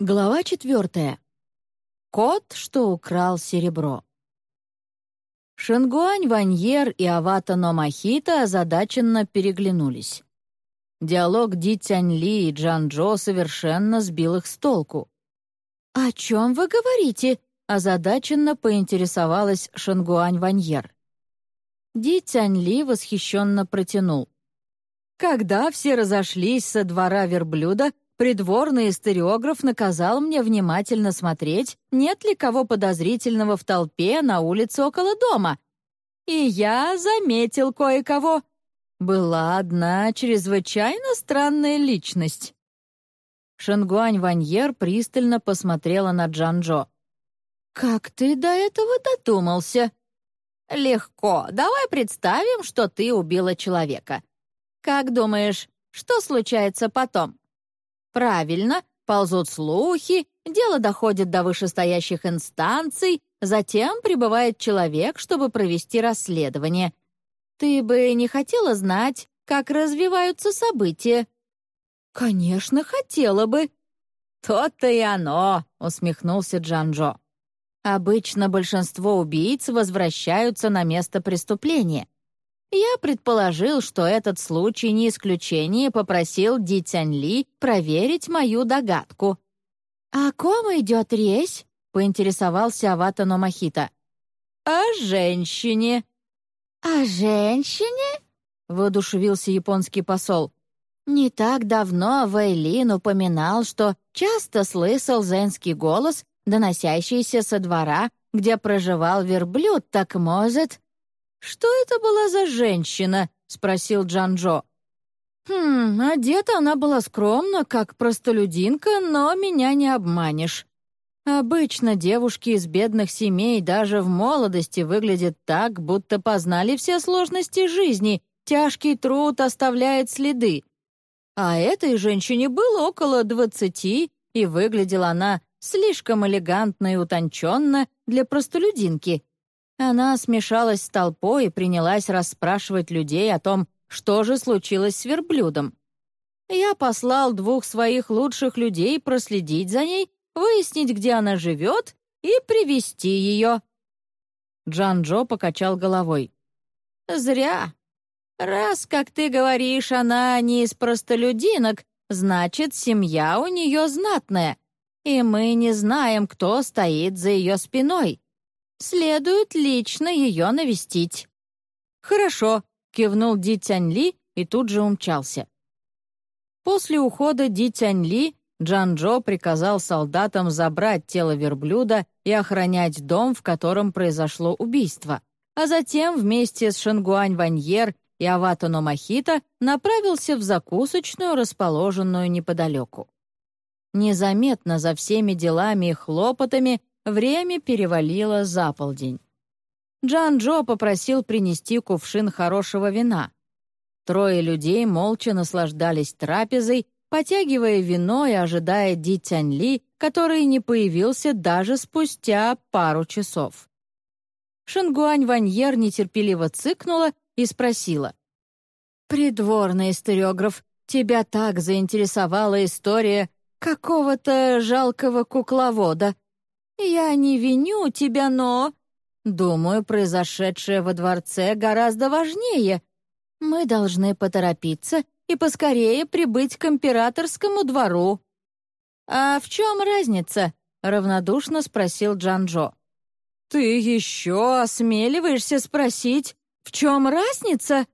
Глава четвертая. Кот, что украл серебро. Шенгуань Ваньер и Авата Номахита озадаченно переглянулись. Диалог Ди Тянь Ли и Джан Джо совершенно сбил их с толку. «О чем вы говорите?» — озадаченно поинтересовалась Шенгуань Ваньер. Ди Тянь Ли восхищенно протянул. Когда все разошлись со двора верблюда, Придворный историограф наказал мне внимательно смотреть, нет ли кого подозрительного в толпе на улице около дома. И я заметил кое-кого. Была одна чрезвычайно странная личность. Шангуань Ваньер пристально посмотрела на Джанжо. «Как ты до этого додумался?» «Легко. Давай представим, что ты убила человека. Как думаешь, что случается потом?» Правильно, ползут слухи, дело доходит до вышестоящих инстанций, затем прибывает человек, чтобы провести расследование. Ты бы не хотела знать, как развиваются события?» «Конечно, хотела бы». «То-то и оно», — усмехнулся Джанжо. «Обычно большинство убийц возвращаются на место преступления. Я предположил, что этот случай не исключение, попросил Ди Тянь Ли проверить мою догадку. «О ком идет речь?» — поинтересовался Авата Номахита. «О женщине». «О женщине?» — воодушевился японский посол. Не так давно Вэйлин упоминал, что часто слышал женский голос, доносящийся со двора, где проживал верблюд, так может, «Что это была за женщина?» — спросил Джанжо. «Хм, одета она была скромно, как простолюдинка, но меня не обманешь. Обычно девушки из бедных семей даже в молодости выглядят так, будто познали все сложности жизни, тяжкий труд оставляет следы. А этой женщине было около двадцати, и выглядела она слишком элегантно и утонченно для простолюдинки. Она смешалась с толпой и принялась расспрашивать людей о том, что же случилось с верблюдом. Я послал двух своих лучших людей проследить за ней, выяснить, где она живет, и привести ее. Джан-Джо покачал головой. «Зря. Раз, как ты говоришь, она не из простолюдинок, значит, семья у нее знатная, и мы не знаем, кто стоит за ее спиной следует лично ее навестить». «Хорошо», — кивнул Ди Тянь Ли и тут же умчался. После ухода Ди Тянь Ли Джан Джо приказал солдатам забрать тело верблюда и охранять дом, в котором произошло убийство, а затем вместе с Шангуань Ваньер и Аватано Махита направился в закусочную, расположенную неподалеку. Незаметно за всеми делами и хлопотами Время перевалило за полдень. Джан-Джо попросил принести кувшин хорошего вина. Трое людей молча наслаждались трапезой, потягивая вино и ожидая Ди Тянь Ли, который не появился даже спустя пару часов. Шангуань Ваньер нетерпеливо цыкнула и спросила. «Придворный историограф, тебя так заинтересовала история какого-то жалкого кукловода. «Я не виню тебя, но...» «Думаю, произошедшее во дворце гораздо важнее. Мы должны поторопиться и поскорее прибыть к императорскому двору». «А в чем разница?» — равнодушно спросил Джанжо. «Ты еще осмеливаешься спросить, в чем разница?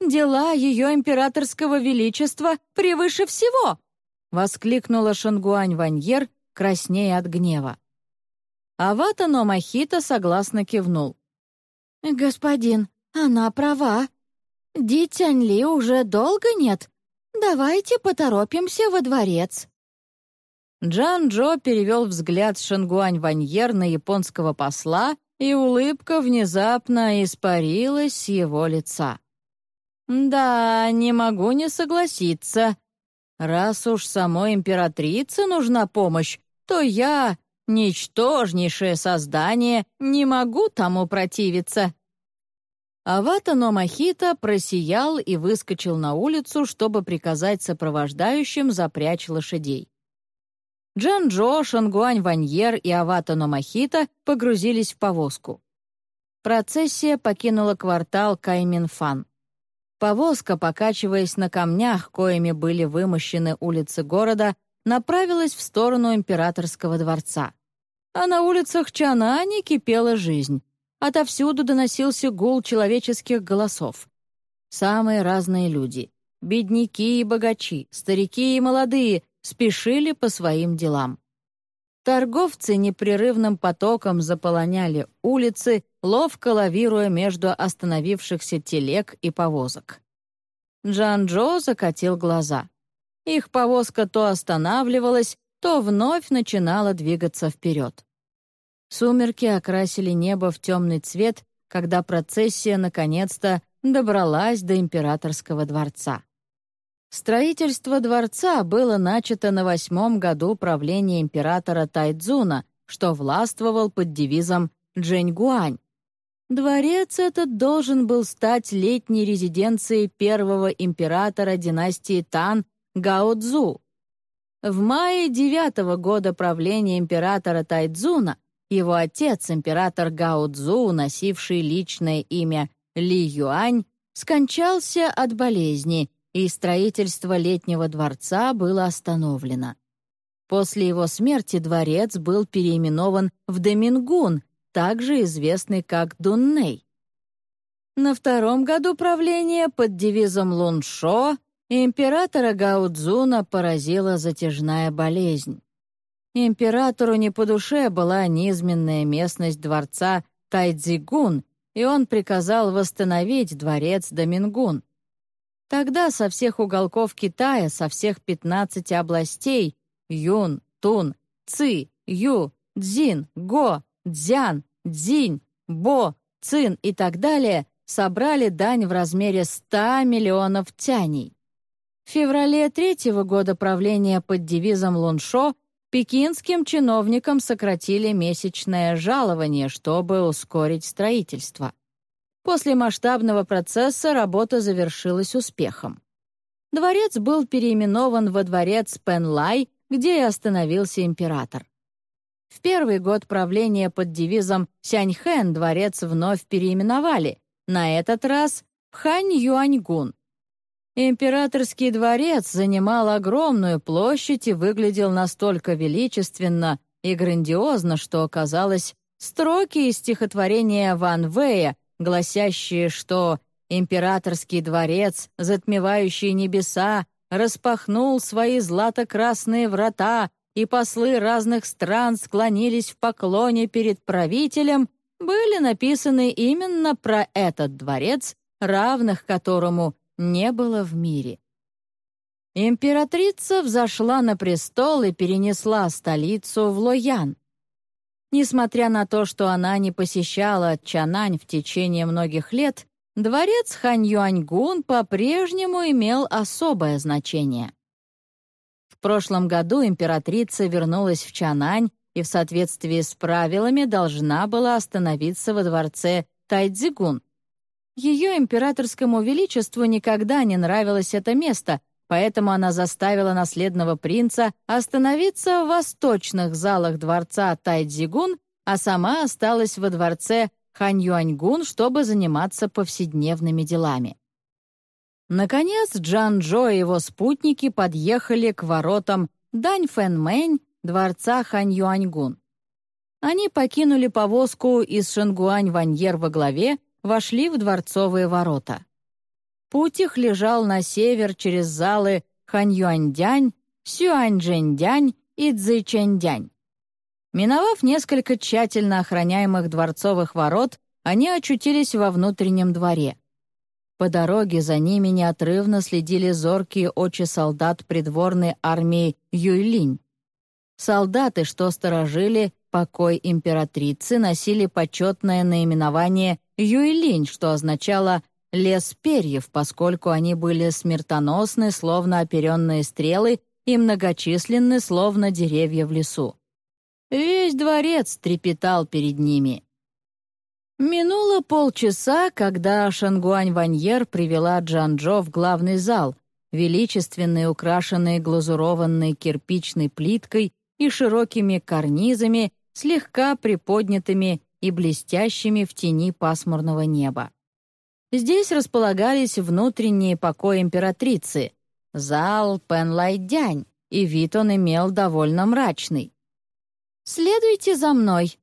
Дела ее императорского величества превыше всего!» — воскликнула Шангуань Ваньер, краснея от гнева. Авата Номахита согласно кивнул. «Господин, она права. Ди Ли уже долго нет. Давайте поторопимся во дворец». Джан Джо перевел взгляд Шангуань Ваньер на японского посла, и улыбка внезапно испарилась с его лица. «Да, не могу не согласиться. Раз уж самой императрице нужна помощь, то я, Ничтожнейшее создание, не могу тому противиться». Авата Номахита просиял и выскочил на улицу, чтобы приказать сопровождающим запрячь лошадей. Джан-Джо, Шангуань Ваньер и Авата Номахита погрузились в повозку. Процессия покинула квартал Кайминфан. Повозка, покачиваясь на камнях, коими были вымощены улицы города, направилась в сторону императорского дворца. А на улицах Чанани кипела жизнь. Отовсюду доносился гул человеческих голосов. Самые разные люди — бедняки и богачи, старики и молодые — спешили по своим делам. Торговцы непрерывным потоком заполоняли улицы, ловко лавируя между остановившихся телег и повозок. Джан-Джо закатил глаза. Их повозка то останавливалась, то вновь начинала двигаться вперед. Сумерки окрасили небо в темный цвет, когда процессия наконец-то добралась до императорского дворца. Строительство дворца было начато на восьмом году правления императора Тайцзуна, что властвовал под девизом «Джэньгуань». Дворец этот должен был стать летней резиденцией первого императора династии Тан Гао Цзу. В мае девятого года правления императора Тайцзуна его отец, император Гао Цзу, носивший личное имя Ли Юань, скончался от болезни, и строительство летнего дворца было остановлено. После его смерти дворец был переименован в Домингун, также известный как Дунней. На втором году правления под девизом Луншо императора Гаудзуна поразила затяжная болезнь. Императору не по душе была низменная местность дворца Тайцзигун, и он приказал восстановить дворец Домингун. Тогда со всех уголков Китая, со всех 15 областей Юн, Тун, Ци, Ю, Цзин, Го, Цзян, Цзинь, Бо, Цин и так далее собрали дань в размере 100 миллионов тяней. В феврале третьего года правления под девизом Луншо пекинским чиновникам сократили месячное жалование, чтобы ускорить строительство. После масштабного процесса работа завершилась успехом. Дворец был переименован во дворец Пенлай, где и остановился император. В первый год правления под девизом Сяньхэн дворец вновь переименовали, на этот раз в Хань-Юаньгун. Императорский дворец занимал огромную площадь и выглядел настолько величественно и грандиозно, что, казалось, строки из стихотворения Ван Вэя гласящие, что императорский дворец, затмевающий небеса, распахнул свои злато-красные врата, и послы разных стран склонились в поклоне перед правителем, были написаны именно про этот дворец, равных которому не было в мире. Императрица взошла на престол и перенесла столицу в Лоян. Несмотря на то, что она не посещала Чанань в течение многих лет, дворец Хань-Юаньгун по-прежнему имел особое значение. В прошлом году императрица вернулась в Чанань и в соответствии с правилами должна была остановиться во дворце Тайцзигун. Ее императорскому величеству никогда не нравилось это место, поэтому она заставила наследного принца остановиться в восточных залах дворца Тайцзигун, а сама осталась во дворце Ханьюаньгун, чтобы заниматься повседневными делами. Наконец, Джан Джо и его спутники подъехали к воротам Дань Фэн Мэнь, дворца Ханьюаньгун. Они покинули повозку из Шангуань-Ваньер во главе, вошли в дворцовые ворота. Путь их лежал на север через залы Ханьюаньдянь, Сюаньчжэньдянь и Цзэчэньдянь. Миновав несколько тщательно охраняемых дворцовых ворот, они очутились во внутреннем дворе. По дороге за ними неотрывно следили зоркие очи солдат придворной армии Юйлинь. Солдаты, что сторожили покой императрицы, носили почетное наименование Юйлинь, что означало лес перьев, поскольку они были смертоносны, словно оперенные стрелы, и многочисленны, словно деревья в лесу. Весь дворец трепетал перед ними. Минуло полчаса, когда Шангуань-Ваньер привела Джанжо в главный зал, величественный, украшенный глазурованной кирпичной плиткой и широкими карнизами, слегка приподнятыми и блестящими в тени пасмурного неба. Здесь располагались внутренние покои императрицы, зал Пенлайдянь, и вид он имел довольно мрачный. «Следуйте за мной».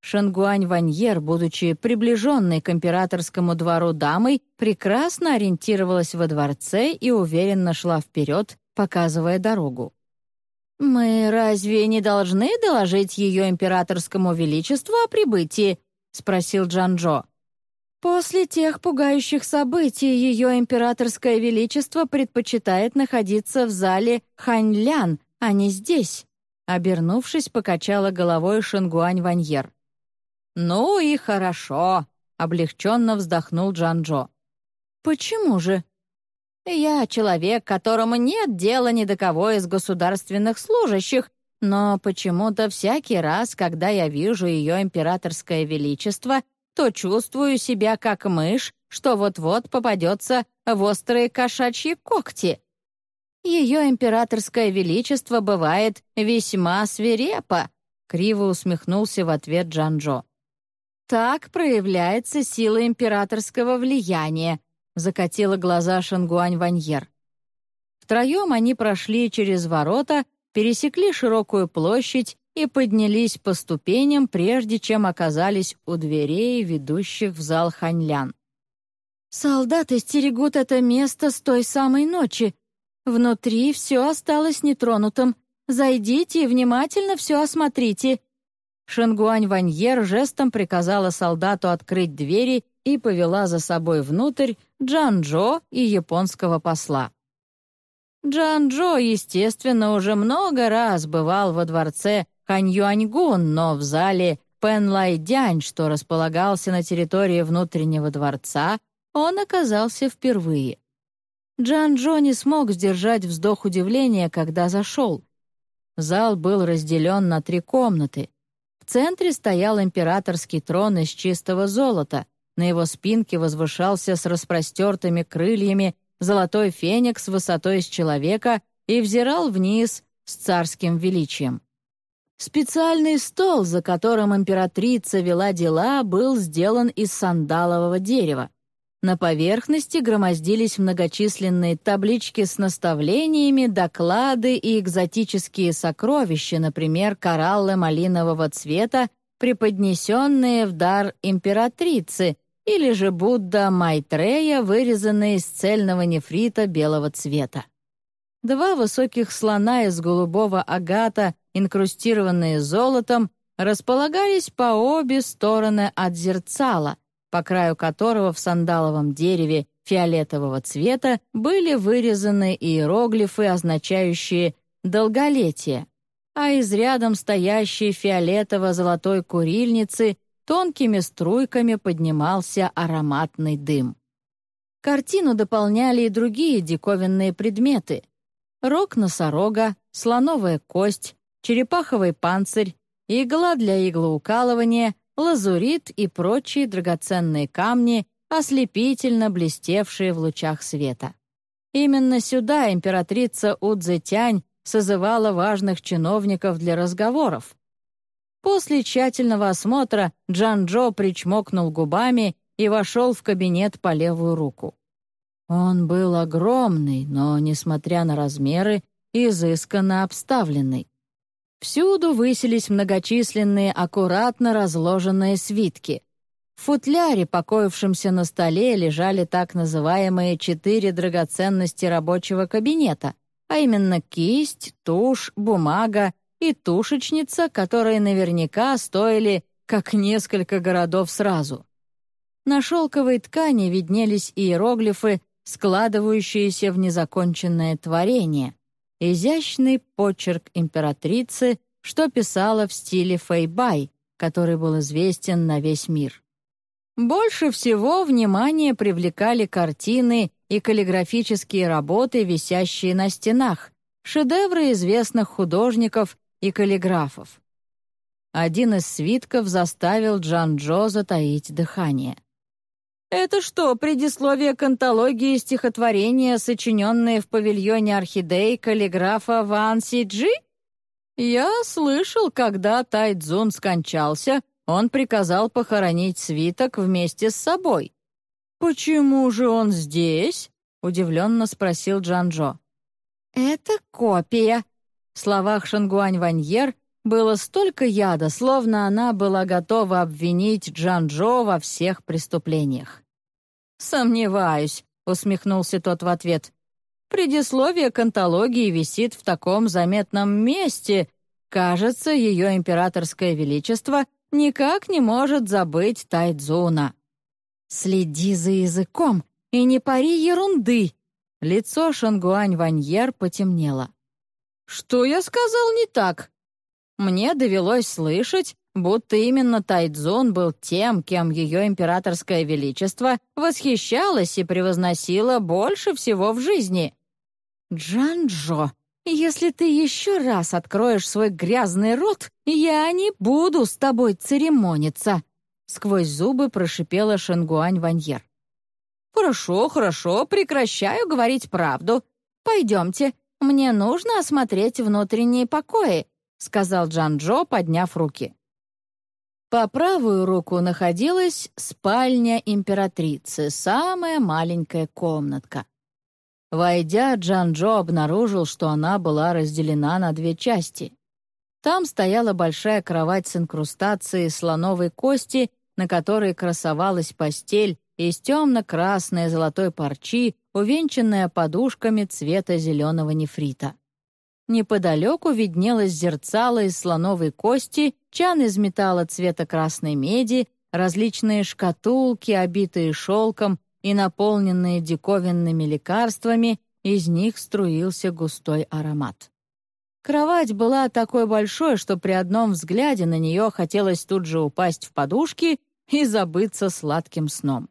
Шангуань Ваньер, будучи приближенной к императорскому двору дамой, прекрасно ориентировалась во дворце и уверенно шла вперед, показывая дорогу. «Мы разве не должны доложить ее императорскому величеству о прибытии?» — спросил Джанжо. «После тех пугающих событий ее императорское величество предпочитает находиться в зале Ханьлян, а не здесь», Обернувшись, покачала головой Шангуань Ваньер. «Ну и хорошо», — облегченно вздохнул Джанжо. «Почему же?» «Я человек, которому нет дела ни до кого из государственных служащих, но почему-то всякий раз, когда я вижу ее императорское величество, то чувствую себя как мышь, что вот-вот попадется в острые кошачьи когти. Ее императорское величество бывает весьма свирепо», — криво усмехнулся в ответ Джанжо. «Так проявляется сила императорского влияния», — закатила глаза Шангуань Ваньер. Втроем они прошли через ворота, пересекли широкую площадь и поднялись по ступеням, прежде чем оказались у дверей, ведущих в зал Ханьлян. «Солдаты стерегут это место с той самой ночи», Внутри все осталось нетронутым. Зайдите и внимательно все осмотрите». Шангуань Ваньер жестом приказала солдату открыть двери и повела за собой внутрь Джан-Джо и японского посла. Джан-Джо, естественно, уже много раз бывал во дворце Ханьюаньгун, но в зале Пенлайдянь, что располагался на территории внутреннего дворца, он оказался впервые. Джан Джо не смог сдержать вздох удивления, когда зашел. Зал был разделен на три комнаты. В центре стоял императорский трон из чистого золота. На его спинке возвышался с распростертыми крыльями золотой феникс высотой с человека и взирал вниз с царским величием. Специальный стол, за которым императрица вела дела, был сделан из сандалового дерева. На поверхности громоздились многочисленные таблички с наставлениями, доклады и экзотические сокровища, например, кораллы малинового цвета, преподнесенные в дар императрицы, или же Будда Майтрея, вырезанные из цельного нефрита белого цвета. Два высоких слона из голубого агата, инкрустированные золотом, располагались по обе стороны от зерцала — по краю которого в сандаловом дереве фиолетового цвета были вырезаны иероглифы, означающие «долголетие», а из рядом стоящей фиолетово-золотой курильницы тонкими струйками поднимался ароматный дым. Картину дополняли и другие диковинные предметы. Рог носорога, слоновая кость, черепаховый панцирь, игла для иглоукалывания, лазурит и прочие драгоценные камни, ослепительно блестевшие в лучах света. Именно сюда императрица Удзетянь созывала важных чиновников для разговоров. После тщательного осмотра Джан-Джо причмокнул губами и вошел в кабинет по левую руку. Он был огромный, но, несмотря на размеры, изысканно обставленный. Всюду высились многочисленные аккуратно разложенные свитки. В футляре, покоившемся на столе, лежали так называемые четыре драгоценности рабочего кабинета, а именно кисть, тушь, бумага и тушечница, которые наверняка стоили как несколько городов сразу. На шелковой ткани виднелись иероглифы, складывающиеся в незаконченное творение изящный почерк императрицы, что писала в стиле фэйбай, который был известен на весь мир. Больше всего внимание привлекали картины и каллиграфические работы, висящие на стенах, шедевры известных художников и каллиграфов. Один из свитков заставил Джан-Джо затаить дыхание. «Это что, предисловие к антологии стихотворения, сочиненные в павильоне орхидей каллиграфа Ван Си Джи?» «Я слышал, когда Тайдзун скончался, он приказал похоронить свиток вместе с собой». «Почему же он здесь?» — удивленно спросил Джанжо. «Это копия». В словах Шангуань Ваньер было столько яда, словно она была готова обвинить Джанжо во всех преступлениях. «Сомневаюсь», — усмехнулся тот в ответ. «Предисловие к антологии висит в таком заметном месте. Кажется, ее императорское величество никак не может забыть Тайдзуна». «Следи за языком и не пари ерунды!» Лицо Шангуань Ваньер потемнело. «Что я сказал не так?» Мне довелось слышать, будто именно Тайдзун был тем, кем ее императорское величество восхищалось и превозносило больше всего в жизни. «Джанжо, если ты еще раз откроешь свой грязный рот, я не буду с тобой церемониться», сквозь зубы прошипела Шенгуань Ваньер. «Хорошо, хорошо, прекращаю говорить правду. Пойдемте, мне нужно осмотреть внутренние покои», сказал Джан-Джо, подняв руки. По правую руку находилась спальня императрицы, самая маленькая комнатка. Войдя, Джан-Джо обнаружил, что она была разделена на две части. Там стояла большая кровать с инкрустацией слоновой кости, на которой красовалась постель из темно-красной золотой парчи, увенчанная подушками цвета зеленого нефрита. Неподалеку виднелось зерцало из слоновой кости, чан из металла цвета красной меди, различные шкатулки, обитые шелком и наполненные диковинными лекарствами, из них струился густой аромат. Кровать была такой большой, что при одном взгляде на нее хотелось тут же упасть в подушки и забыться сладким сном.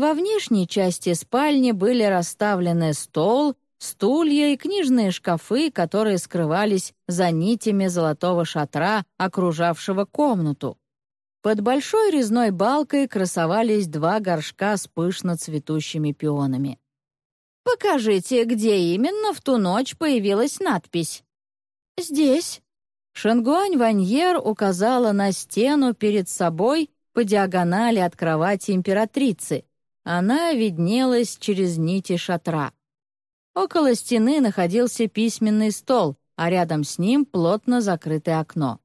Во внешней части спальни были расставлены стол, стулья и книжные шкафы, которые скрывались за нитями золотого шатра, окружавшего комнату. Под большой резной балкой красовались два горшка с пышно цветущими пионами. «Покажите, где именно в ту ночь появилась надпись?» «Здесь». Шангуань Ваньер указала на стену перед собой по диагонали от кровати императрицы. Она виднелась через нити шатра. Около стены находился письменный стол, а рядом с ним плотно закрытое окно.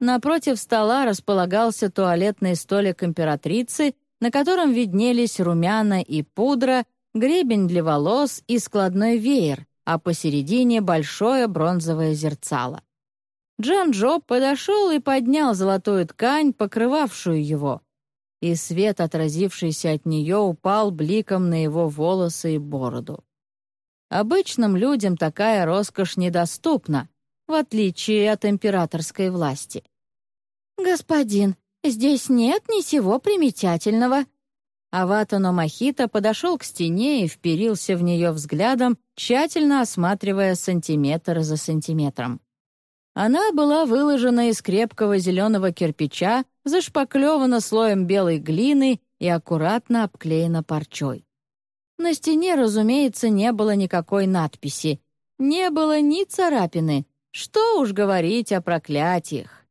Напротив стола располагался туалетный столик императрицы, на котором виднелись румяна и пудра, гребень для волос и складной веер, а посередине большое бронзовое зерцало. Джан-Джо подошел и поднял золотую ткань, покрывавшую его, и свет, отразившийся от нее, упал бликом на его волосы и бороду. Обычным людям такая роскошь недоступна, в отличие от императорской власти. «Господин, здесь нет ничего примечательного». Аватано Махита подошел к стене и вперился в нее взглядом, тщательно осматривая сантиметр за сантиметром. Она была выложена из крепкого зеленого кирпича, зашпаклевана слоем белой глины и аккуратно обклеена парчой. На стене, разумеется, не было никакой надписи. Не было ни царапины. Что уж говорить о проклятиях.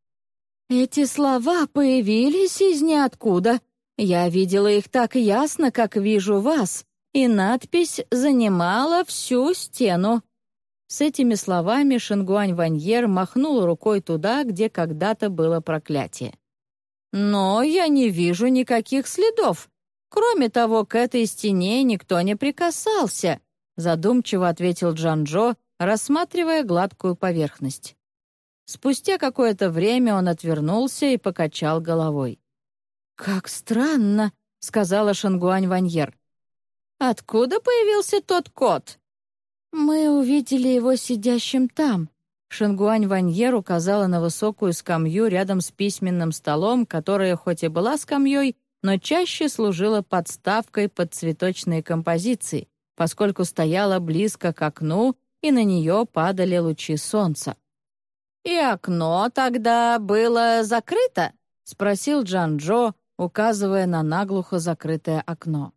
Эти слова появились из ниоткуда. Я видела их так ясно, как вижу вас, и надпись занимала всю стену. С этими словами Шингуань Ваньер махнул рукой туда, где когда-то было проклятие. «Но я не вижу никаких следов. Кроме того, к этой стене никто не прикасался», задумчиво ответил Джанжо, рассматривая гладкую поверхность. Спустя какое-то время он отвернулся и покачал головой. «Как странно», — сказала Шангуань Ваньер. «Откуда появился тот кот?» «Мы увидели его сидящим там». Шангуань Ваньер указала на высокую скамью рядом с письменным столом, которая хоть и была скамьей, но чаще служила подставкой под цветочные композиции, поскольку стояла близко к окну, и на нее падали лучи солнца. «И окно тогда было закрыто?» — спросил Джан-Джо, указывая на наглухо закрытое окно.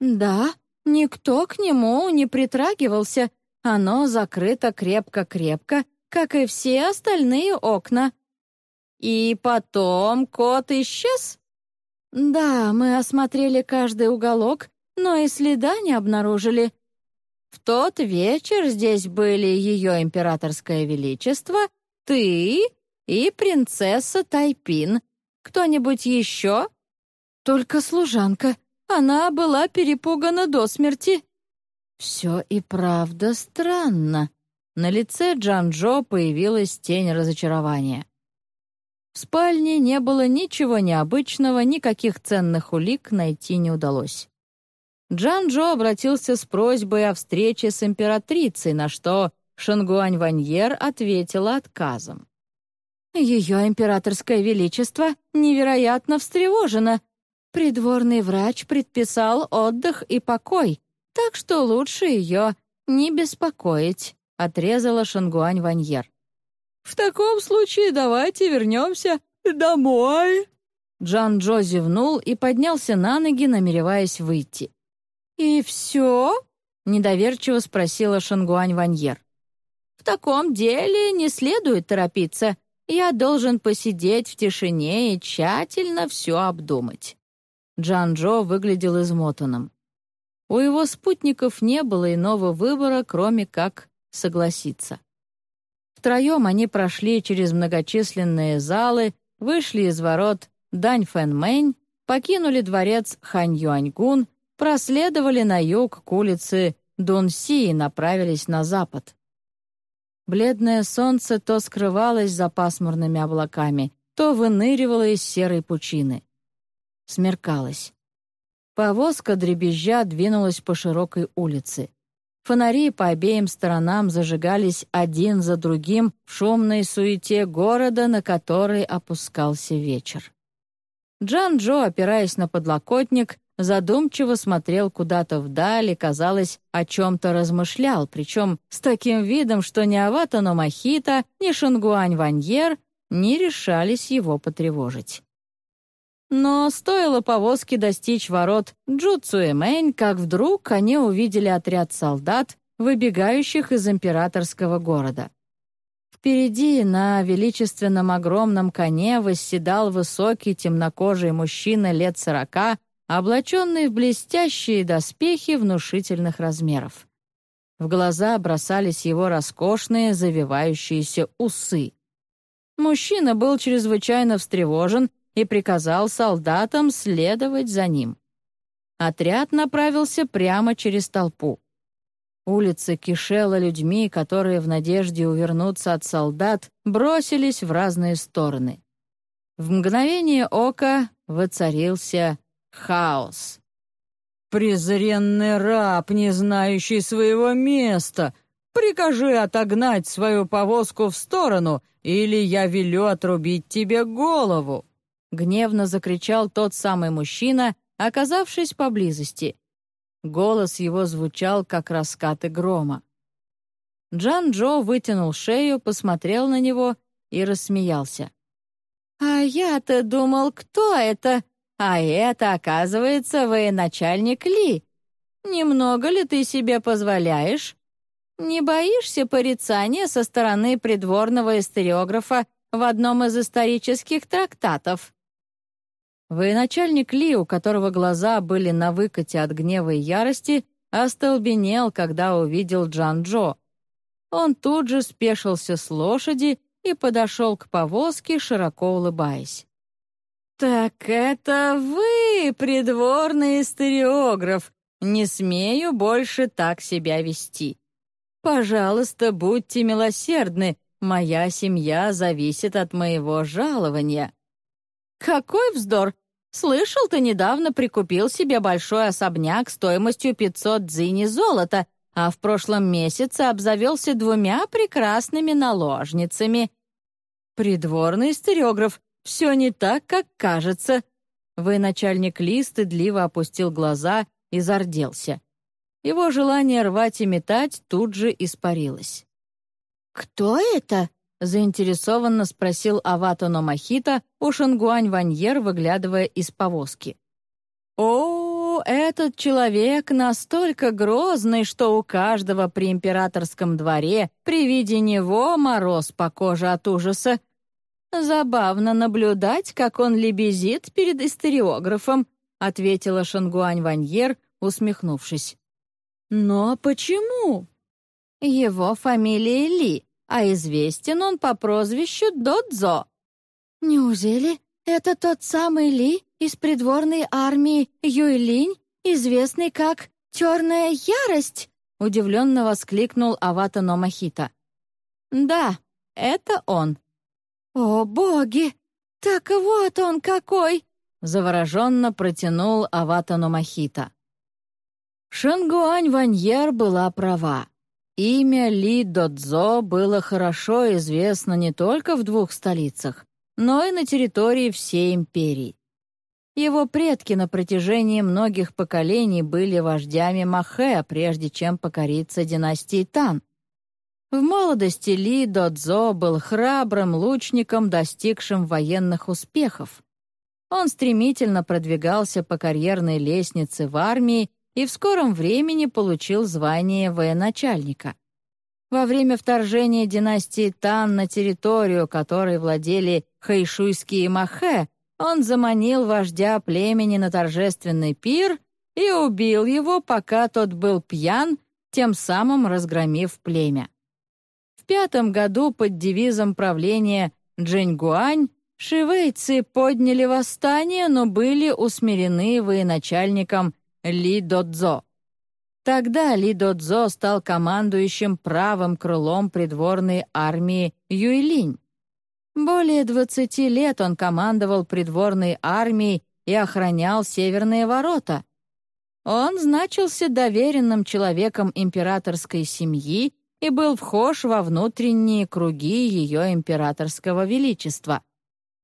«Да, никто к нему не притрагивался. Оно закрыто крепко-крепко, как и все остальные окна. И потом кот исчез? Да, мы осмотрели каждый уголок, но и следа не обнаружили. В тот вечер здесь были ее императорское величество, ты и принцесса Тайпин. Кто-нибудь еще? Только служанка. Она была перепугана до смерти. Все и правда странно. На лице Джан-Джо появилась тень разочарования. В спальне не было ничего необычного, никаких ценных улик найти не удалось. Джан-Джо обратился с просьбой о встрече с императрицей, на что Шангуань Ваньер ответила отказом. «Ее императорское величество невероятно встревожено. Придворный врач предписал отдых и покой, так что лучше ее не беспокоить», — отрезала Шангуань Ваньер. «В таком случае давайте вернемся домой». Джан Джо зевнул и поднялся на ноги, намереваясь выйти. «И все?» — недоверчиво спросила Шангуань Ваньер. «В таком деле не следует торопиться. Я должен посидеть в тишине и тщательно все обдумать». Джан Джо выглядел измотанным. У его спутников не было иного выбора, кроме как согласиться. Втроем они прошли через многочисленные залы, вышли из ворот Дань Фэн Мэнь, покинули дворец Хань Юаньгун, проследовали на юг к улице Дунси и направились на запад. Бледное солнце то скрывалось за пасмурными облаками, то выныривало из серой пучины. Смеркалось. Повозка дребезжа двинулась по широкой улице. Фонари по обеим сторонам зажигались один за другим в шумной суете города, на который опускался вечер. Джан-Джо, опираясь на подлокотник, задумчиво смотрел куда-то вдаль и, казалось, о чем-то размышлял, причем с таким видом, что ни Авата Номахита, ни Шангуань Ваньер не решались его потревожить. Но стоило повозке достичь ворот Джуцуэмэнь, как вдруг они увидели отряд солдат, выбегающих из императорского города. Впереди на величественном огромном коне восседал высокий темнокожий мужчина лет сорока, облаченный в блестящие доспехи внушительных размеров. В глаза бросались его роскошные завивающиеся усы. Мужчина был чрезвычайно встревожен и приказал солдатам следовать за ним. Отряд направился прямо через толпу. Улица кишела людьми, которые в надежде увернуться от солдат бросились в разные стороны. В мгновение ока воцарился хаос. «Презренный раб, не знающий своего места! Прикажи отогнать свою повозку в сторону, или я велю отрубить тебе голову!» Гневно закричал тот самый мужчина, оказавшись поблизости. Голос его звучал, как раскаты грома. Джан-Джо вытянул шею, посмотрел на него и рассмеялся. «А я-то думал, кто это? А это, оказывается, военачальник Ли. Немного ли ты себе позволяешь? Не боишься порицания со стороны придворного историографа в одном из исторических трактатов?» Военачальник Ли, у которого глаза были на выкате от гнева и ярости, остолбенел, когда увидел Джан-Джо. Он тут же спешился с лошади и подошел к повозке, широко улыбаясь. «Так это вы, придворный историограф! Не смею больше так себя вести. Пожалуйста, будьте милосердны, моя семья зависит от моего жалования». «Какой вздор! Слышал, ты недавно прикупил себе большой особняк стоимостью 500 дзини золота, а в прошлом месяце обзавелся двумя прекрасными наложницами. Придворный стереограф, все не так, как кажется. Вы, начальник Ли, стыдливо опустил глаза и зарделся. Его желание рвать и метать тут же испарилось. «Кто это?» Заинтересованно спросил Авато Махита у Шангуань Ваньер, выглядывая из повозки. «О, «Ну, этот человек настолько грозный, что у каждого при императорском дворе при виде него мороз по коже от ужаса. Забавно наблюдать, как он лебезит перед историографом», ответила Шангуань Ваньер, усмехнувшись. «Но почему?» «Его фамилия Ли, а известен он по прозвищу Додзо». «Неужели это тот самый Ли из придворной армии Юйлинь, известный как «Черная ярость»?» — удивленно воскликнул Авата Номахита. «Да, это он». «О, боги! Так вот он какой!» — завороженно протянул Авата Номахита. Шангуань Ваньер была права. Имя Ли Додзо было хорошо известно не только в двух столицах, но и на территории всей империи. Его предки на протяжении многих поколений были вождями Махэ, прежде чем покориться династии Тан. В молодости Ли Додзо был храбрым лучником, достигшим военных успехов. Он стремительно продвигался по карьерной лестнице в армии и в скором времени получил звание военачальника. Во время вторжения династии Тан на территорию, которой владели хайшуйские махе, он заманил вождя племени на торжественный пир и убил его, пока тот был пьян, тем самым разгромив племя. В пятом году под девизом правления Джиньгуань шивейцы подняли восстание, но были усмирены военачальником ли Додзо. Тогда Ли Додзо стал командующим правым крылом придворной армии Юйлинь. Более 20 лет он командовал придворной армией и охранял северные ворота. Он значился доверенным человеком императорской семьи и был вхож во внутренние круги ее императорского величества.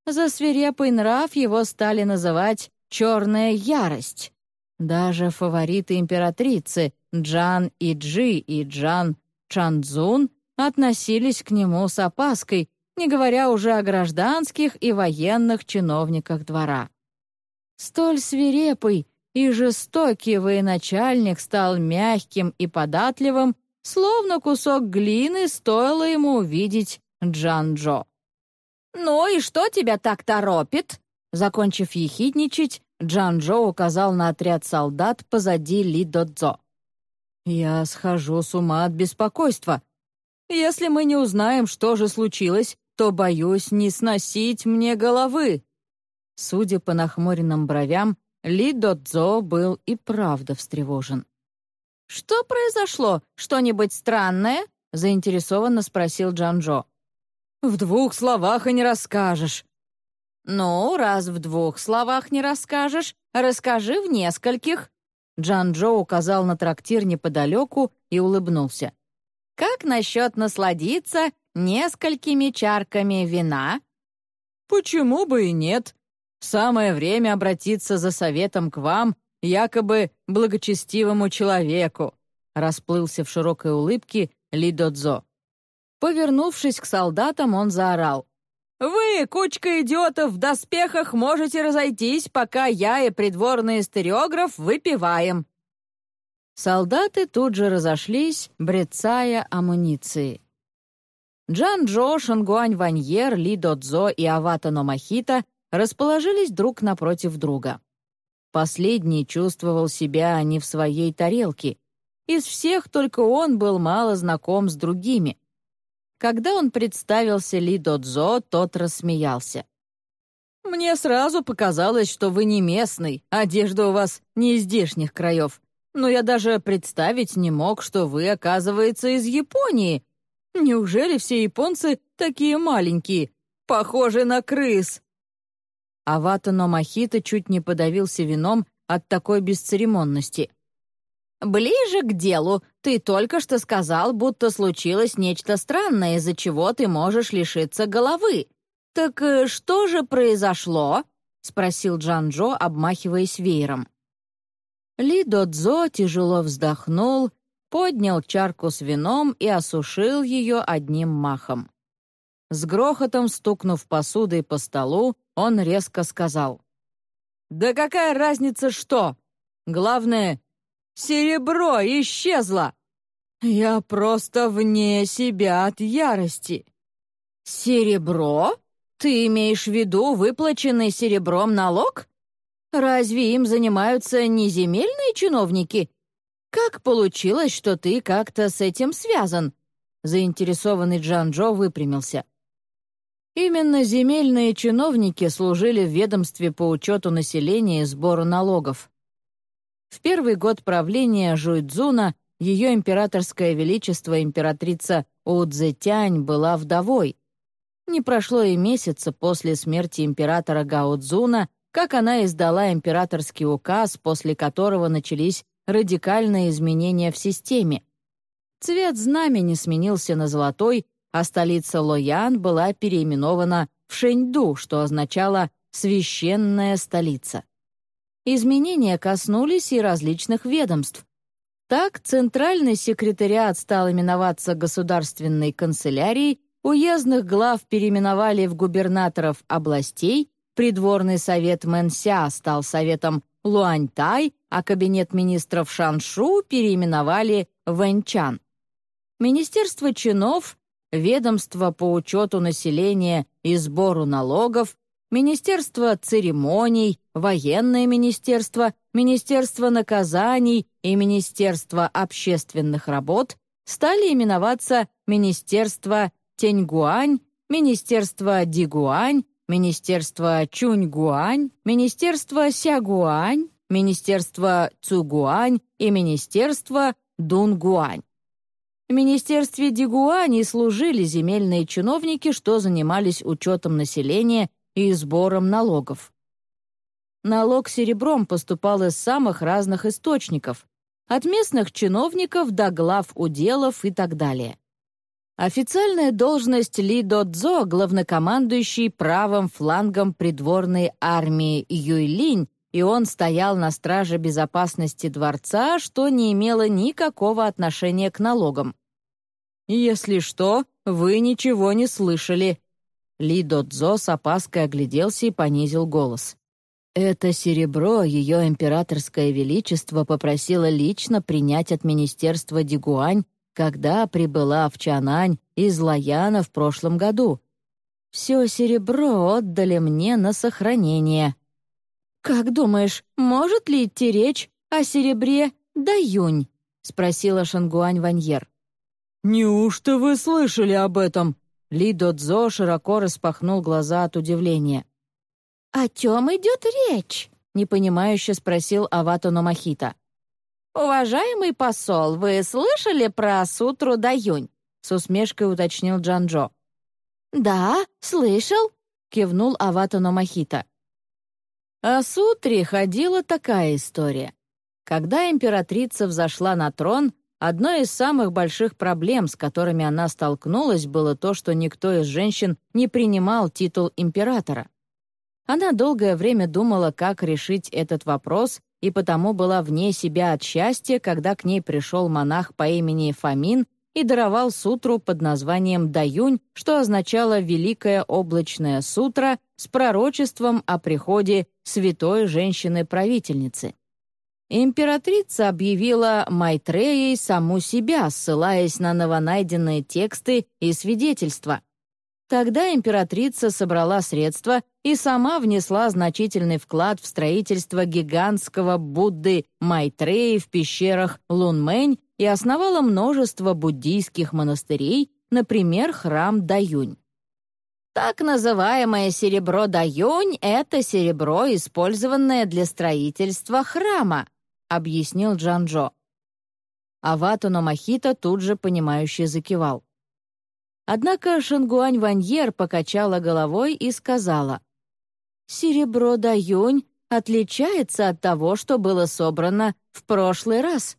За свирепый нрав его стали называть «черная ярость». Даже фавориты императрицы Джан Иджи и Джан Чанзун относились к нему с опаской, не говоря уже о гражданских и военных чиновниках двора. Столь свирепый и жестокий военачальник стал мягким и податливым, словно кусок глины стоило ему увидеть Джан-Джо. «Ну и что тебя так торопит?» Закончив ехидничать, Джан-Джо указал на отряд солдат позади Ли Додзо. «Я схожу с ума от беспокойства. Если мы не узнаем, что же случилось, то, боюсь, не сносить мне головы». Судя по нахмуренным бровям, Ли Додзо был и правда встревожен. «Что произошло? Что-нибудь странное?» — заинтересованно спросил Джан-Джо. «В двух словах и не расскажешь», «Ну, раз в двух словах не расскажешь, расскажи в нескольких». Джан-Джо указал на трактир неподалеку и улыбнулся. «Как насчет насладиться несколькими чарками вина?» «Почему бы и нет? Самое время обратиться за советом к вам, якобы благочестивому человеку», расплылся в широкой улыбке Ли Додзо. Повернувшись к солдатам, он заорал. Вы, кучка идиотов в доспехах, можете разойтись, пока я и придворный стереограф выпиваем». Солдаты тут же разошлись, брецая амуниции. Джан-Джо, Шангуань Ваньер, Ли Додзо и Авата Номахита расположились друг напротив друга. Последний чувствовал себя не в своей тарелке. Из всех только он был мало знаком с другими — когда он представился Ли Додзо, тот рассмеялся. «Мне сразу показалось, что вы не местный, одежда у вас не из здешних краев. Но я даже представить не мог, что вы, оказывается, из Японии. Неужели все японцы такие маленькие, похожи на крыс?» Авата Номахита чуть не подавился вином от такой бесцеремонности. «Ближе к делу. Ты только что сказал, будто случилось нечто странное, из-за чего ты можешь лишиться головы. Так э, что же произошло?» — спросил Джан-Джо, обмахиваясь веером. Ли Додзо тяжело вздохнул, поднял чарку с вином и осушил ее одним махом. С грохотом стукнув посудой по столу, он резко сказал. «Да какая разница что? Главное, серебро исчезло. Я просто вне себя от ярости. Серебро? Ты имеешь в виду выплаченный серебром налог? Разве им занимаются не земельные чиновники? Как получилось, что ты как-то с этим связан? Заинтересованный Джан-Джо выпрямился. Именно земельные чиновники служили в ведомстве по учету населения и сбору налогов. В первый год правления Жуйцзуна ее императорское величество императрица Удзетянь была вдовой. Не прошло и месяца после смерти императора Гао как она издала императорский указ, после которого начались радикальные изменения в системе. Цвет знамени сменился на золотой, а столица Лоян была переименована в Шэньду, что означало «священная столица». Изменения коснулись и различных ведомств. Так, Центральный секретариат стал именоваться Государственной канцелярией, уездных глав переименовали в губернаторов областей, придворный совет Мэнся стал советом Луаньтай, а кабинет министров Шаншу переименовали в Энчан. Министерство чинов ведомство по учету населения и сбору налогов, Министерство церемоний, Военное министерство, Министерство наказаний и Министерство общественных работ стали именоваться Министерство Теньгуань, Министерство Дигуань, Министерство Чуньгуань, Министерство Сягуань, Министерство Цугуань и Министерство Дунгуань. В Министерстве Дигуани служили земельные чиновники, что занимались учетом населения и сбором налогов. Налог серебром поступал из самых разных источников, от местных чиновников до глав уделов и так далее. Официальная должность Ли Додзо, главнокомандующий правым флангом придворной армии Юйлинь, и он стоял на страже безопасности дворца, что не имело никакого отношения к налогам. «Если что, вы ничего не слышали». Ли Додзо с опаской огляделся и понизил голос. «Это серебро ее императорское величество попросило лично принять от министерства Дигуань, когда прибыла в Чанань из Лаяна в прошлом году. Все серебро отдали мне на сохранение». «Как думаешь, может ли идти речь о серебре Даюнь?» — спросила Шангуань Ваньер. «Неужто вы слышали об этом?» Ли Додзо широко распахнул глаза от удивления. «О чем идет речь?» — непонимающе спросил Авато Номахита. «Уважаемый посол, вы слышали про сутру Даюнь?» — с усмешкой уточнил Джанжо. «Да, слышал», — кивнул Авато Номахита. О сутре ходила такая история. Когда императрица взошла на трон, Одной из самых больших проблем, с которыми она столкнулась, было то, что никто из женщин не принимал титул императора. Она долгое время думала, как решить этот вопрос, и потому была вне себя от счастья, когда к ней пришел монах по имени Фомин и даровал сутру под названием «Даюнь», что означало «Великая облачная сутра» с пророчеством о приходе святой женщины-правительницы. Императрица объявила Майтреей саму себя, ссылаясь на новонайденные тексты и свидетельства. Тогда императрица собрала средства и сама внесла значительный вклад в строительство гигантского Будды Майтреи в пещерах Лунмэнь и основала множество буддийских монастырей, например, храм Даюнь. Так называемое серебро Даюнь — это серебро, использованное для строительства храма, — объяснил Джанжо. Авато Номахита тут же понимающе закивал. Однако Шангуань Ваньер покачала головой и сказала, «Серебро Даюнь отличается от того, что было собрано в прошлый раз.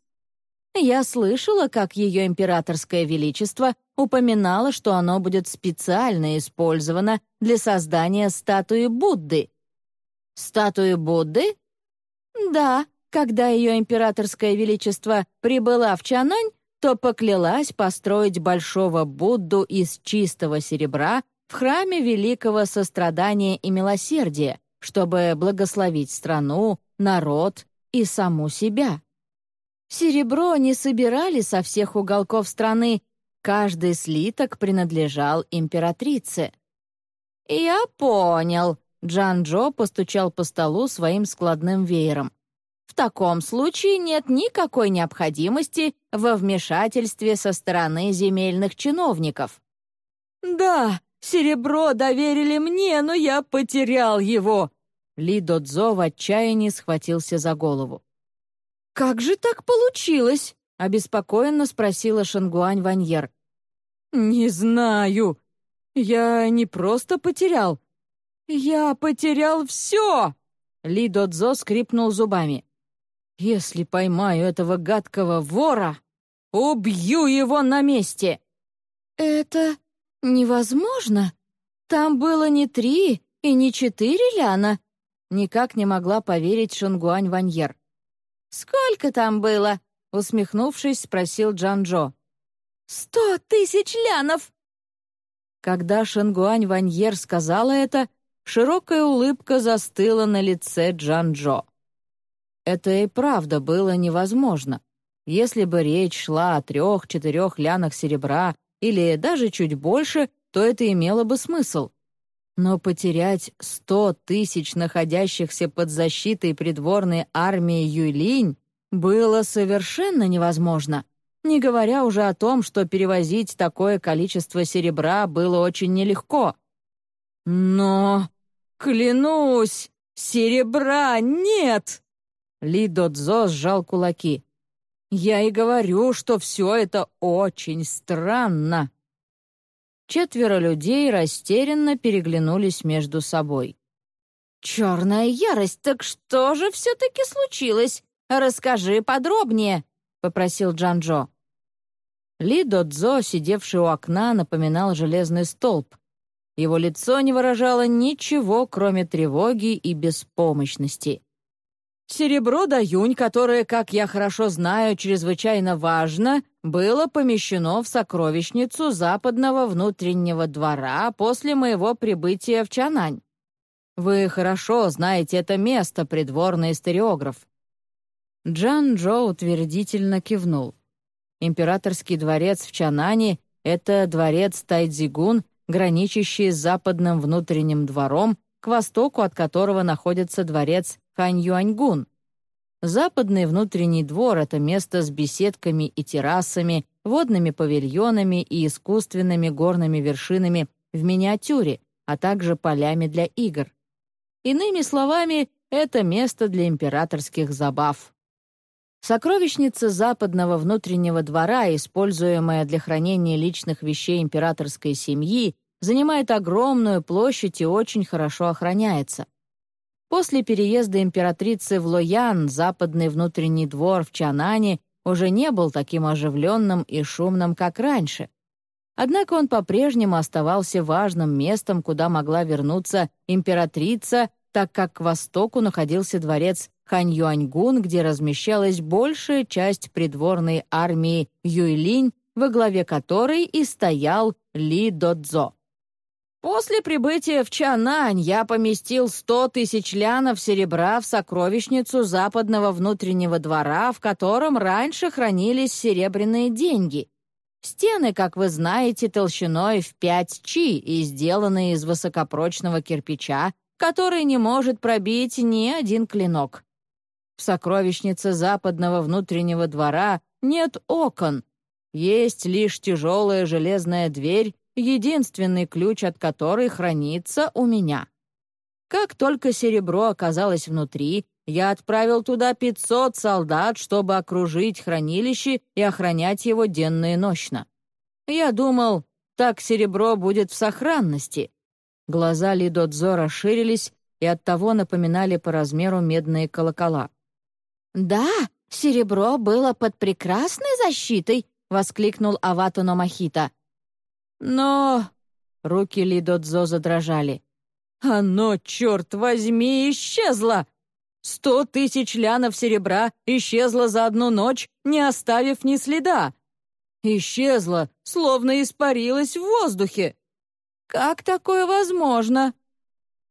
Я слышала, как ее императорское величество упоминало, что оно будет специально использовано для создания статуи Будды». «Статуи Будды?» «Да», когда ее императорское величество прибыла в Чанань, то поклялась построить большого Будду из чистого серебра в храме великого сострадания и милосердия, чтобы благословить страну, народ и саму себя. Серебро не собирали со всех уголков страны, каждый слиток принадлежал императрице. «Я понял», — Джан-Джо постучал по столу своим складным веером. «В таком случае нет никакой необходимости во вмешательстве со стороны земельных чиновников». «Да, серебро доверили мне, но я потерял его!» Ли Додзо в отчаянии схватился за голову. «Как же так получилось?» — обеспокоенно спросила Шангуань Ваньер. «Не знаю. Я не просто потерял. Я потерял все!» Ли Додзо скрипнул зубами. «Если поймаю этого гадкого вора, убью его на месте!» «Это невозможно. Там было не три и не четыре ляна», никак не могла поверить Шангуань Ваньер. «Сколько там было?» — усмехнувшись, спросил Джан-Джо. «Сто тысяч лянов!» Когда Шангуань Ваньер сказала это, широкая улыбка застыла на лице Джан-Джо. Это и правда было невозможно. Если бы речь шла о трех-четырех лянах серебра или даже чуть больше, то это имело бы смысл. Но потерять сто тысяч находящихся под защитой придворной армии Юйлинь было совершенно невозможно, не говоря уже о том, что перевозить такое количество серебра было очень нелегко. Но, клянусь, серебра нет! Ли Додзо сжал кулаки. «Я и говорю, что все это очень странно». Четверо людей растерянно переглянулись между собой. «Черная ярость, так что же все-таки случилось? Расскажи подробнее», — попросил Джанжо. Ли Додзо, сидевший у окна, напоминал железный столб. Его лицо не выражало ничего, кроме тревоги и беспомощности. Серебро да юнь, которое, как я хорошо знаю, чрезвычайно важно, было помещено в сокровищницу западного внутреннего двора после моего прибытия в Чанань. Вы хорошо знаете это место, придворный историограф. Джан Джо утвердительно кивнул. Императорский дворец в Чанане — это дворец Тайдзигун, граничащий с западным внутренним двором, к востоку от которого находится дворец Хань-Юаньгун. Западный внутренний двор — это место с беседками и террасами, водными павильонами и искусственными горными вершинами в миниатюре, а также полями для игр. Иными словами, это место для императорских забав. Сокровищница западного внутреннего двора, используемая для хранения личных вещей императорской семьи, занимает огромную площадь и очень хорошо охраняется. После переезда императрицы в Лоян западный внутренний двор в Чанане уже не был таким оживленным и шумным, как раньше. Однако он по-прежнему оставался важным местом, куда могла вернуться императрица, так как к востоку находился дворец Хань-Юаньгун, где размещалась большая часть придворной армии Юйлинь, во главе которой и стоял Ли Додзо. После прибытия в Чанань я поместил сто тысяч лянов серебра в сокровищницу западного внутреннего двора, в котором раньше хранились серебряные деньги. Стены, как вы знаете, толщиной в пять чи и сделаны из высокопрочного кирпича, который не может пробить ни один клинок. В сокровищнице западного внутреннего двора нет окон. Есть лишь тяжелая железная дверь единственный ключ от которой хранится у меня. Как только серебро оказалось внутри, я отправил туда 500 солдат, чтобы окружить хранилище и охранять его денно и нощно. Я думал, так серебро будет в сохранности. Глаза Лидодзо расширились и оттого напоминали по размеру медные колокола. «Да, серебро было под прекрасной защитой!» — воскликнул Аватуно Махита. Но...» — руки Лидодзо задрожали. «Оно, черт возьми, исчезло! Сто тысяч лянов серебра исчезло за одну ночь, не оставив ни следа. Исчезло, словно испарилось в воздухе. Как такое возможно?»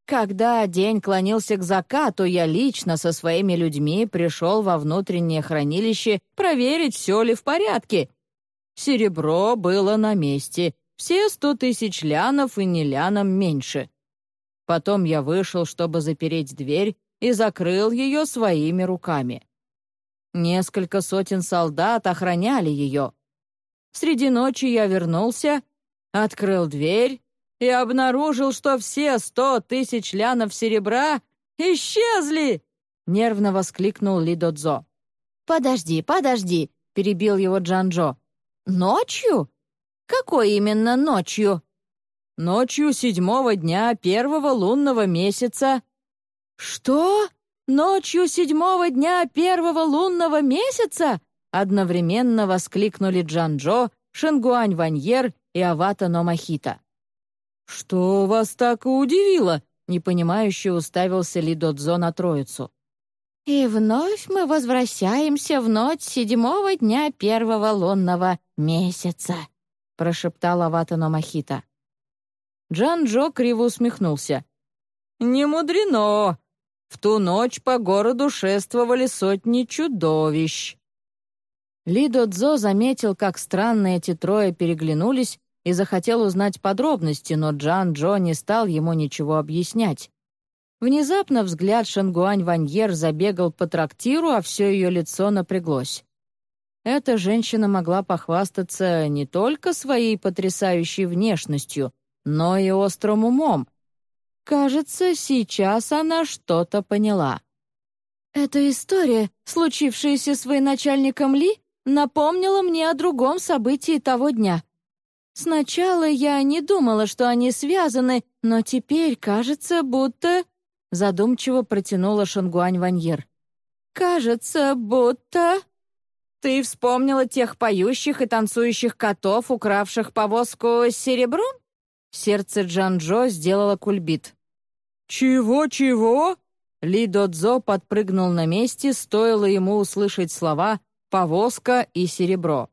Когда день клонился к закату, я лично со своими людьми пришел во внутреннее хранилище проверить, все ли в порядке. Серебро было на месте, все сто тысяч лянов и не ляном меньше. Потом я вышел, чтобы запереть дверь, и закрыл ее своими руками. Несколько сотен солдат охраняли ее. Среди ночи я вернулся, открыл дверь и обнаружил, что все сто тысяч лянов серебра исчезли!» — нервно воскликнул Лидодзо. «Подожди, подожди!» — перебил его Джанжо. «Ночью? Какой именно ночью?» «Ночью седьмого дня первого лунного месяца». «Что? Ночью седьмого дня первого лунного месяца?» Одновременно воскликнули Джанжо, Шингуань Ваньер и Авата Номахита. «Что вас так удивило?» — непонимающе уставился Ли Додзо на троицу. «И вновь мы возвращаемся в ночь седьмого дня первого лунного месяца», — прошептал Авата Номахита. Джан-Джо криво усмехнулся. «Не мудрено. В ту ночь по городу шествовали сотни чудовищ». Ли Додзо заметил, как странно эти трое переглянулись и захотел узнать подробности, но Джан Джо не стал ему ничего объяснять. Внезапно взгляд Шангуань Ваньер забегал по трактиру, а все ее лицо напряглось. Эта женщина могла похвастаться не только своей потрясающей внешностью, но и острым умом. Кажется, сейчас она что-то поняла. «Эта история, случившаяся с военачальником Ли, напомнила мне о другом событии того дня», Сначала я не думала, что они связаны, но теперь кажется, будто...» Задумчиво протянула Шангуань Ваньер. «Кажется, будто...» «Ты вспомнила тех поющих и танцующих котов, укравших повозку с серебром?» Сердце Джанжо сделало кульбит. «Чего-чего?» Ли Додзо подпрыгнул на месте, стоило ему услышать слова «повозка» и «серебро».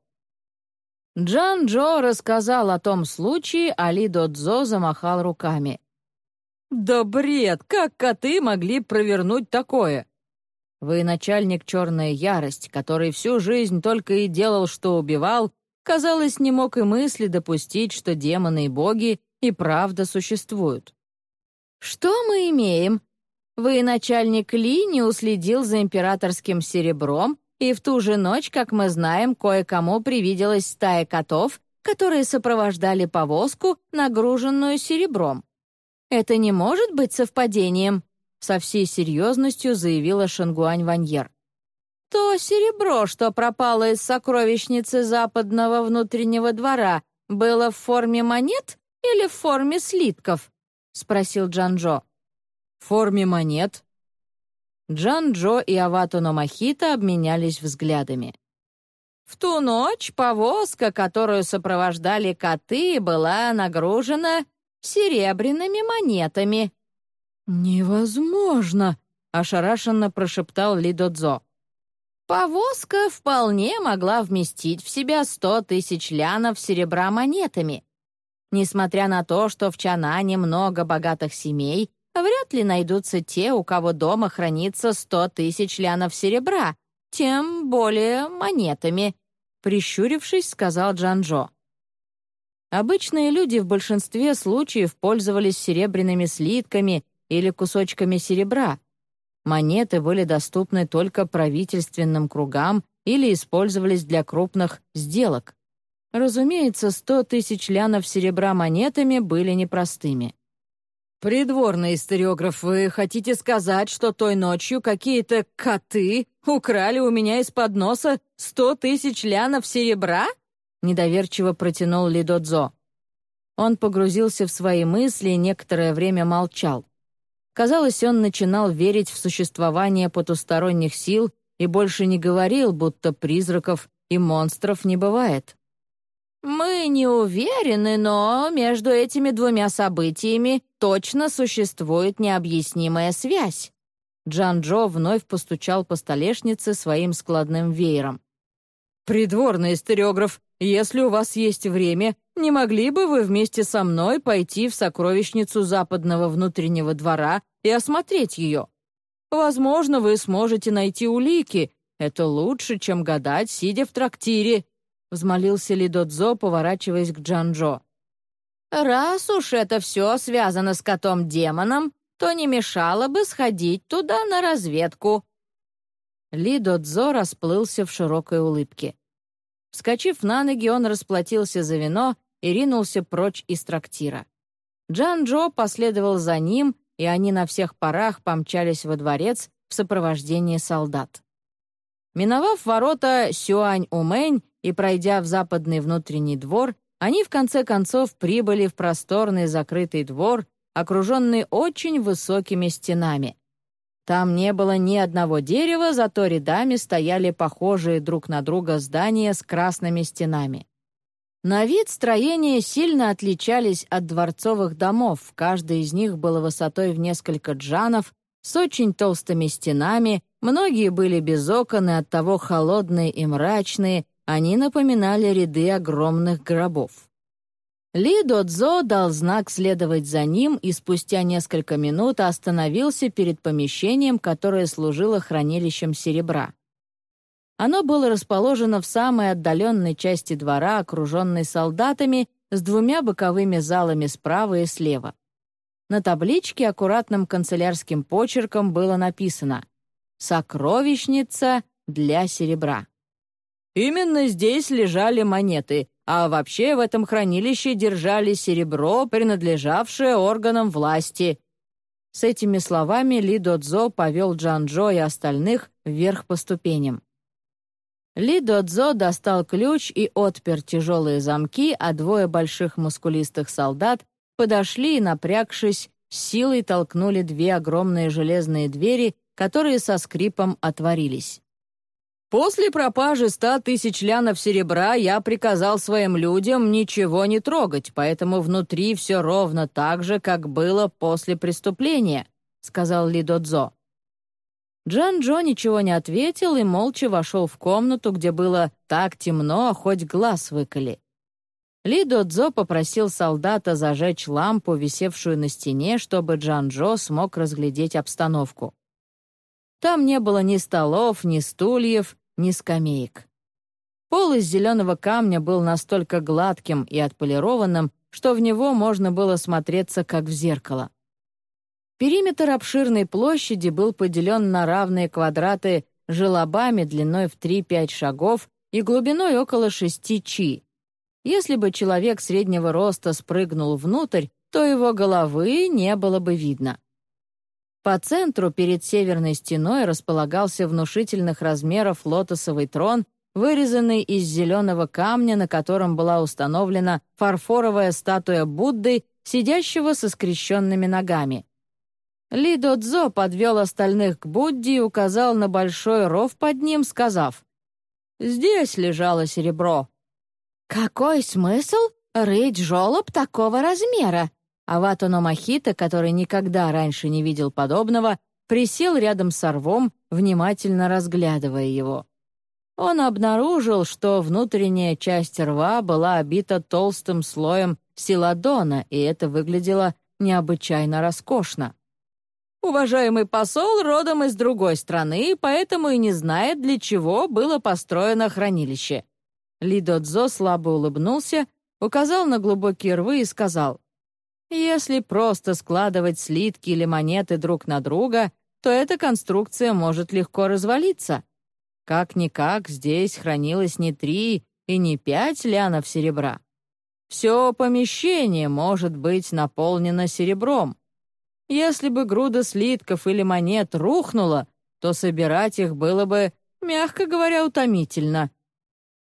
Джан Джо рассказал о том случае, а Ли Додзо замахал руками. «Да бред! Как коты могли провернуть такое?» Вы начальник «Черная ярость», который всю жизнь только и делал, что убивал, казалось, не мог и мысли допустить, что демоны и боги и правда существуют. «Что мы имеем? Вы начальник Ли не уследил за императорским серебром и в ту же ночь, как мы знаем, кое-кому привиделась стая котов, которые сопровождали повозку, нагруженную серебром. Это не может быть совпадением, со всей серьезностью заявила Шангуань Ваньер. То серебро, что пропало из сокровищницы западного внутреннего двора, было в форме монет или в форме слитков? спросил Джанжо. В форме монет, Джан-Джо и Аватуно Махита обменялись взглядами. В ту ночь повозка, которую сопровождали коты, была нагружена серебряными монетами. «Невозможно!» — ошарашенно прошептал Лидодзо. Повозка вполне могла вместить в себя сто тысяч лянов серебра монетами. Несмотря на то, что в Чанане много богатых семей, Вряд ли найдутся те, у кого дома хранится сто тысяч лянов серебра, тем более монетами», — прищурившись, сказал Джанжо. Обычные люди в большинстве случаев пользовались серебряными слитками или кусочками серебра. Монеты были доступны только правительственным кругам или использовались для крупных сделок. Разумеется, сто тысяч лянов серебра монетами были непростыми. «Придворный историограф, вы хотите сказать, что той ночью какие-то коты украли у меня из-под носа сто тысяч лянов серебра?» Недоверчиво протянул Лидодзо. Он погрузился в свои мысли и некоторое время молчал. Казалось, он начинал верить в существование потусторонних сил и больше не говорил, будто призраков и монстров не бывает. «Мы не уверены, но между этими двумя событиями точно существует необъяснимая связь». Джан-Джо вновь постучал по столешнице своим складным веером. «Придворный историограф, если у вас есть время, не могли бы вы вместе со мной пойти в сокровищницу западного внутреннего двора и осмотреть ее? Возможно, вы сможете найти улики. Это лучше, чем гадать, сидя в трактире», — взмолился Лидодзо, поворачиваясь к Джанжо. «Раз уж это все связано с котом-демоном, то не мешало бы сходить туда на разведку». Лидодзо расплылся в широкой улыбке. Вскочив на ноги, он расплатился за вино и ринулся прочь из трактира. Джан-Джо последовал за ним, и они на всех парах помчались во дворец в сопровождении солдат. Миновав ворота Сюань-Умэнь и пройдя в западный внутренний двор, они в конце концов прибыли в просторный закрытый двор, окруженный очень высокими стенами. Там не было ни одного дерева, зато рядами стояли похожие друг на друга здания с красными стенами. На вид строения сильно отличались от дворцовых домов, каждый из них был высотой в несколько джанов, с очень толстыми стенами, многие были без окон и оттого холодные и мрачные, они напоминали ряды огромных гробов. Ли Додзо дал знак следовать за ним и спустя несколько минут остановился перед помещением, которое служило хранилищем серебра. Оно было расположено в самой отдаленной части двора, окруженной солдатами, с двумя боковыми залами справа и слева. На табличке аккуратным канцелярским почерком было написано «Сокровищница для серебра». Именно здесь лежали монеты, а вообще в этом хранилище держали серебро, принадлежавшее органам власти. С этими словами Ли Додзо повел Джанжо и остальных вверх по ступеням. Ли Додзо достал ключ и отпер тяжелые замки, а двое больших мускулистых солдат подошли и, напрягшись, силой толкнули две огромные железные двери, которые со скрипом отворились. «После пропажи ста тысяч лянов серебра я приказал своим людям ничего не трогать, поэтому внутри все ровно так же, как было после преступления», — сказал Ли Додзо. Джан Джо ничего не ответил и молча вошел в комнату, где было так темно, хоть глаз выколи. Ли Додзо попросил солдата зажечь лампу, висевшую на стене, чтобы Джан Джо смог разглядеть обстановку. Там не было ни столов, ни стульев, ни скамеек. Пол из зеленого камня был настолько гладким и отполированным, что в него можно было смотреться, как в зеркало. Периметр обширной площади был поделен на равные квадраты желобами длиной в 3-5 шагов и глубиной около 6 чи. Если бы человек среднего роста спрыгнул внутрь, то его головы не было бы видно. По центру перед северной стеной располагался внушительных размеров лотосовый трон, вырезанный из зеленого камня, на котором была установлена фарфоровая статуя Будды, сидящего со скрещенными ногами. Ли Додзо подвел остальных к Будде и указал на большой ров под ним, сказав, «Здесь лежало серебро». «Какой смысл рыть жолоб такого размера?» Аватано Махита, который никогда раньше не видел подобного, присел рядом с рвом, внимательно разглядывая его. Он обнаружил, что внутренняя часть рва была обита толстым слоем силадона, и это выглядело необычайно роскошно. Уважаемый посол родом из другой страны, поэтому и не знает, для чего было построено хранилище». Ли Додзо слабо улыбнулся, указал на глубокие рвы и сказал, «Если просто складывать слитки или монеты друг на друга, то эта конструкция может легко развалиться. Как-никак здесь хранилось не три и не пять лянов серебра. Все помещение может быть наполнено серебром. Если бы груда слитков или монет рухнула, то собирать их было бы, мягко говоря, утомительно.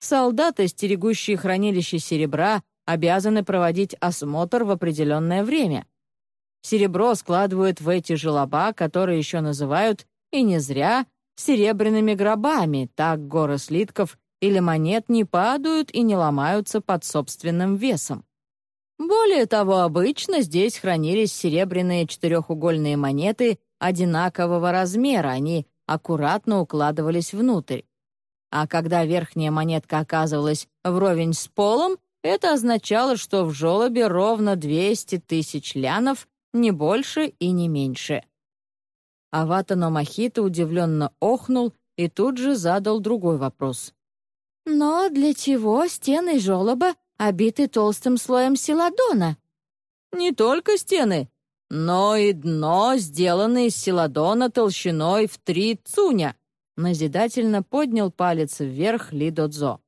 Солдаты, стерегущие хранилище серебра, обязаны проводить осмотр в определенное время. Серебро складывают в эти желоба, которые еще называют, и не зря, серебряными гробами, так горы слитков или монет не падают и не ломаются под собственным весом. Более того, обычно здесь хранились серебряные четырехугольные монеты одинакового размера, они аккуратно укладывались внутрь. А когда верхняя монетка оказывалась вровень с полом, Это означало, что в желобе ровно 200 тысяч лянов, не больше и не меньше. Авата Номахита удивленно охнул и тут же задал другой вопрос. «Но для чего стены желоба обиты толстым слоем селадона?» «Не только стены, но и дно, сделанное из селадона толщиной в три цуня», назидательно поднял палец вверх Лидодзо.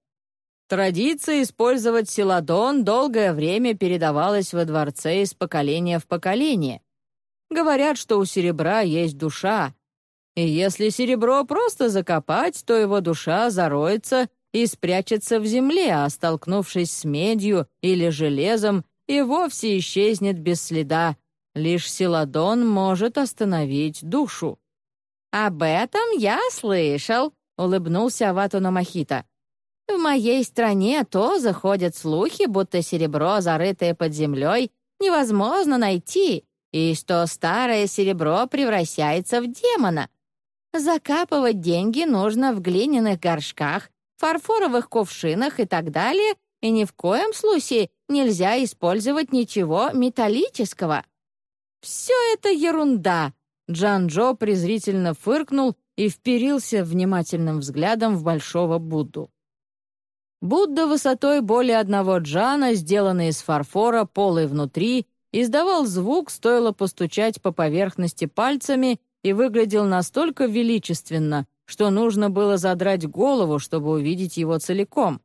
Традиция использовать селадон долгое время передавалась во дворце из поколения в поколение. Говорят, что у серебра есть душа, и если серебро просто закопать, то его душа зароется и спрячется в земле, а столкнувшись с медью или железом, и вовсе исчезнет без следа. Лишь Силадон может остановить душу. «Об этом я слышал», — улыбнулся Аватуна Махита. «В моей стране то заходят слухи, будто серебро, зарытое под землей, невозможно найти, и что старое серебро превращается в демона. Закапывать деньги нужно в глиняных горшках, фарфоровых кувшинах и так далее, и ни в коем случае нельзя использовать ничего металлического. «Все это ерунда!» Джан-Джо презрительно фыркнул и вперился внимательным взглядом в большого Будду. Будда высотой более одного джана, сделанный из фарфора, полый внутри, издавал звук, стоило постучать по поверхности пальцами и выглядел настолько величественно, что нужно было задрать голову, чтобы увидеть его целиком.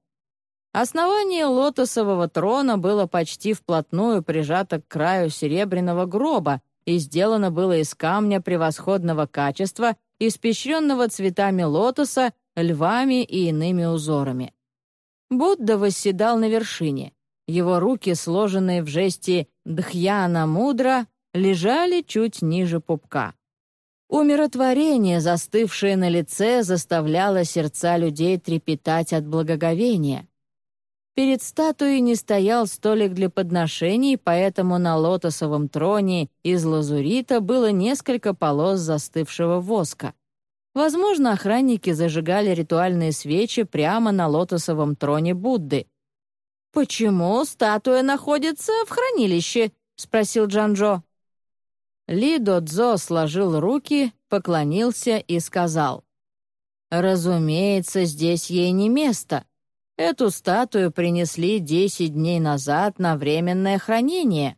Основание лотосового трона было почти вплотную прижато к краю серебряного гроба и сделано было из камня превосходного качества, испещренного цветами лотоса, львами и иными узорами. Будда восседал на вершине. Его руки, сложенные в жесте Дхьяна Мудра, лежали чуть ниже пупка. Умиротворение, застывшее на лице, заставляло сердца людей трепетать от благоговения. Перед статуей не стоял столик для подношений, поэтому на лотосовом троне из лазурита было несколько полос застывшего воска. Возможно, охранники зажигали ритуальные свечи прямо на лотосовом троне Будды. «Почему статуя находится в хранилище?» — спросил Джанжо. Ли Додзо сложил руки, поклонился и сказал. «Разумеется, здесь ей не место. Эту статую принесли десять дней назад на временное хранение».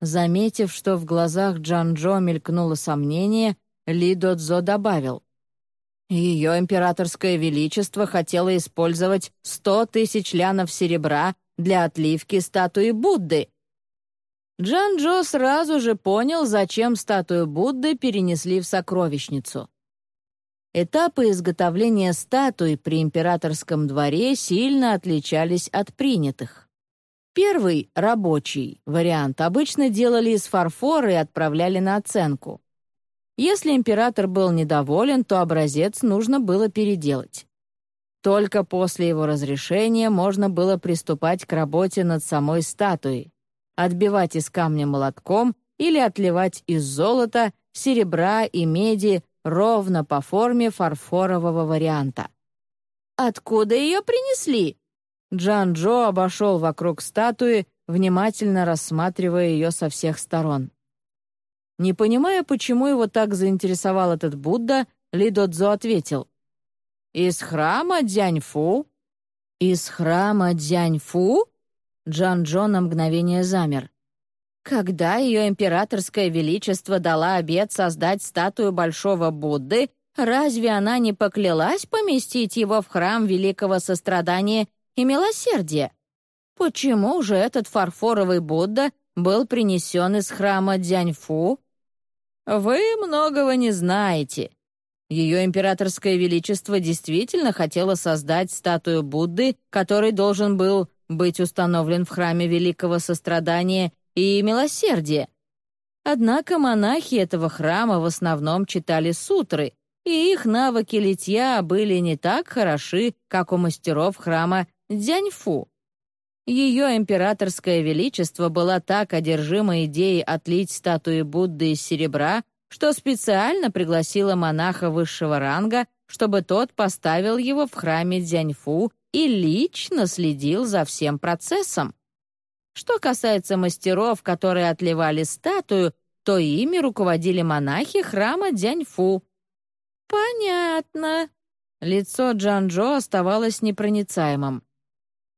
Заметив, что в глазах Джанжо мелькнуло сомнение, Ли Додзо добавил. Ее императорское величество хотело использовать сто тысяч лянов серебра для отливки статуи Будды. Джан-Джо сразу же понял, зачем статую Будды перенесли в сокровищницу. Этапы изготовления статуи при императорском дворе сильно отличались от принятых. Первый, рабочий, вариант обычно делали из фарфора и отправляли на оценку. Если император был недоволен, то образец нужно было переделать. Только после его разрешения можно было приступать к работе над самой статуей, отбивать из камня молотком или отливать из золота, серебра и меди ровно по форме фарфорового варианта. «Откуда ее принесли?» Джан-Джо обошел вокруг статуи, внимательно рассматривая ее со всех сторон. Не понимая, почему его так заинтересовал этот Будда, Ли Додзо ответил. «Из храма Дзяньфу?» «Из храма Дзяньфу?» Джан Джо на мгновение замер. Когда ее императорское величество дала обет создать статую Большого Будды, разве она не поклялась поместить его в храм великого сострадания и милосердия? Почему же этот фарфоровый Будда был принесен из храма Дзяньфу «Вы многого не знаете. Ее императорское величество действительно хотело создать статую Будды, который должен был быть установлен в храме великого сострадания и милосердия. Однако монахи этого храма в основном читали сутры, и их навыки литья были не так хороши, как у мастеров храма Дзяньфу. Ее императорское величество была так одержима идеей отлить статуи Будды из серебра, что специально пригласила монаха высшего ранга, чтобы тот поставил его в храме Дзяньфу и лично следил за всем процессом. Что касается мастеров, которые отливали статую, то ими руководили монахи храма Дзяньфу. «Понятно». Лицо Джанжо оставалось непроницаемым.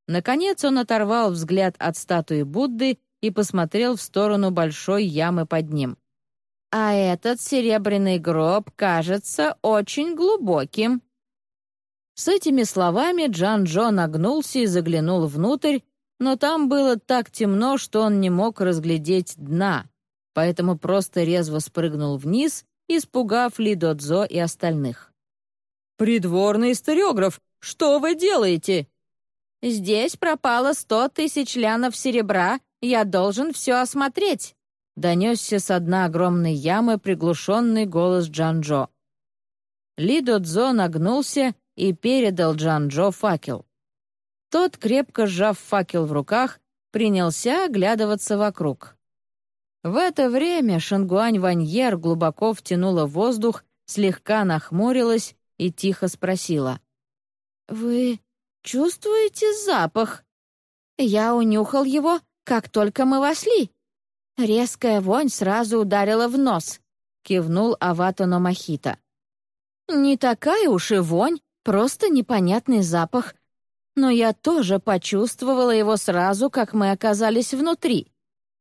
Наконец он оторвал взгляд от статуи Будды и посмотрел в сторону большой ямы под ним. «А этот серебряный гроб кажется очень глубоким». С этими словами Джан Джо нагнулся и заглянул внутрь, но там было так темно, что он не мог разглядеть дна, поэтому просто резво спрыгнул вниз, испугав Ли Додзо и остальных. «Придворный историограф, что вы делаете?» «Здесь пропало сто тысяч лянов серебра, я должен все осмотреть», — донесся с дна огромной ямы приглушенный голос Джанжо. Ли Додзо нагнулся и передал Джанжо факел. Тот, крепко сжав факел в руках, принялся оглядываться вокруг. В это время Шангуань Ваньер глубоко втянула воздух, слегка нахмурилась и тихо спросила. «Вы чувствуете запах?» «Я унюхал его, как только мы вошли. Резкая вонь сразу ударила в нос», — кивнул Аватано Махита. «Не такая уж и вонь, просто непонятный запах, но я тоже почувствовала его сразу, как мы оказались внутри.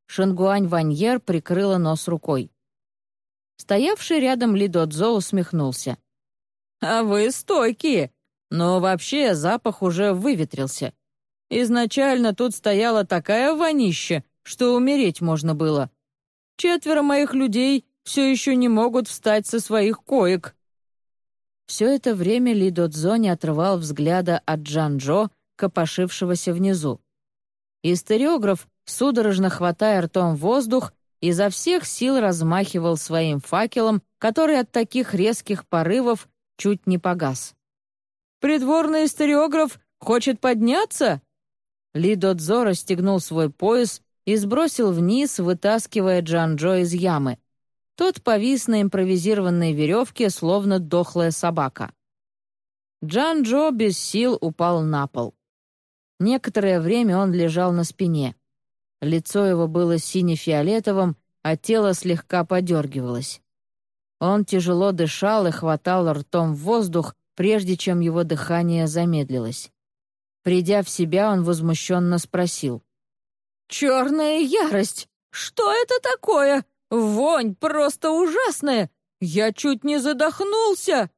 Шангуань Ваньер прикрыла нос рукой. Стоявший рядом Лидодзо усмехнулся. «А вы стойкие, но вообще запах уже выветрился. Изначально тут стояла такая вонища, что умереть можно было. Четверо моих людей все еще не могут встать со своих коек. Все это время Ли Додзо не отрывал взгляда от Джанжо, копошившегося внизу. Историограф, судорожно хватая ртом воздух, изо всех сил размахивал своим факелом, который от таких резких порывов чуть не погас. «Придворный историограф хочет подняться?» Ли Додзо расстегнул свой пояс и сбросил вниз, вытаскивая Джанжо из ямы. Тот повис на импровизированной веревке, словно дохлая собака. Джан-Джо без сил упал на пол. Некоторое время он лежал на спине. Лицо его было сине-фиолетовым, а тело слегка подергивалось. Он тяжело дышал и хватал ртом воздух, прежде чем его дыхание замедлилось. Придя в себя, он возмущенно спросил. «Черная ярость! Что это такое? Вонь просто ужасная! Я чуть не задохнулся!»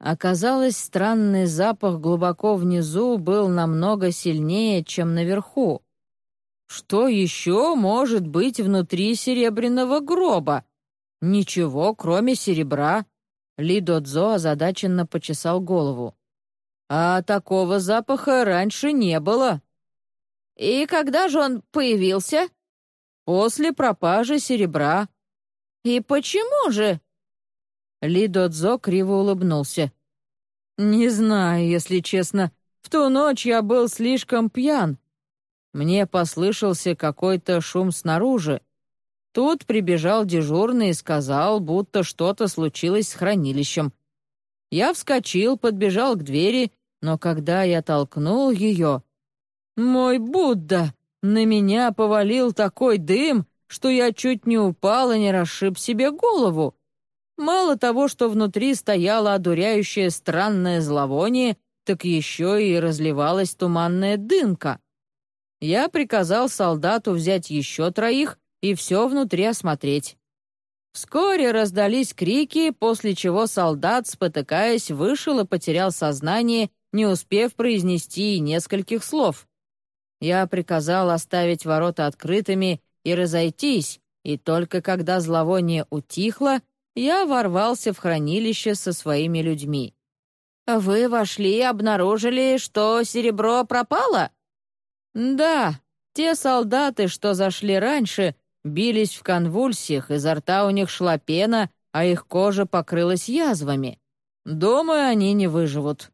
Оказалось, странный запах глубоко внизу был намного сильнее, чем наверху. Что еще может быть внутри серебряного гроба? Ничего, кроме серебра. Ли Додзо озадаченно почесал голову. А такого запаха раньше не было. «И когда же он появился?» После пропажи серебра. И почему же? Ли Додзо криво улыбнулся. Не знаю, если честно. В ту ночь я был слишком пьян. Мне послышался какой-то шум снаружи. Тут прибежал дежурный и сказал, будто что-то случилось с хранилищем. Я вскочил, подбежал к двери, но когда я толкнул ее... Мой Будда! На меня повалил такой дым, что я чуть не упал и не расшиб себе голову. Мало того, что внутри стояло одуряющее странное зловоние, так еще и разливалась туманная дымка. Я приказал солдату взять еще троих и все внутри осмотреть. Вскоре раздались крики, после чего солдат, спотыкаясь, вышел и потерял сознание, не успев произнести нескольких слов. Я приказал оставить ворота открытыми и разойтись, и только когда зловоние утихло, я ворвался в хранилище со своими людьми. «Вы вошли и обнаружили, что серебро пропало?» «Да, те солдаты, что зашли раньше, бились в конвульсиях, изо рта у них шла пена, а их кожа покрылась язвами. Думаю, они не выживут.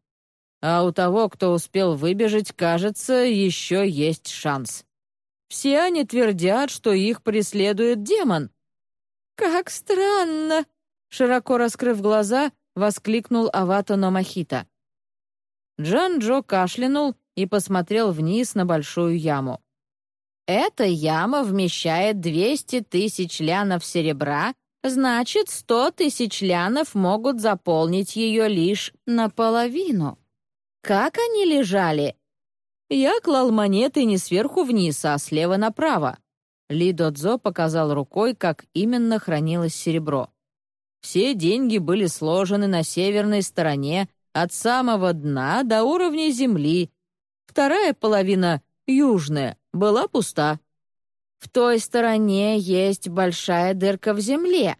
А у того, кто успел выбежать, кажется, еще есть шанс. Все они твердят, что их преследует демон. «Как странно!» Широко раскрыв глаза, — воскликнул Авато Номахита. Джан-Джо кашлянул и посмотрел вниз на большую яму. «Эта яма вмещает 200 тысяч лянов серебра, значит, 100 тысяч лянов могут заполнить ее лишь наполовину. Как они лежали?» Я клал монеты не сверху вниз, а слева направо. Ли Додзо показал рукой, как именно хранилось серебро. Все деньги были сложены на северной стороне, от самого дна до уровня земли. Вторая половина, южная, была пуста. В той стороне есть большая дырка в земле.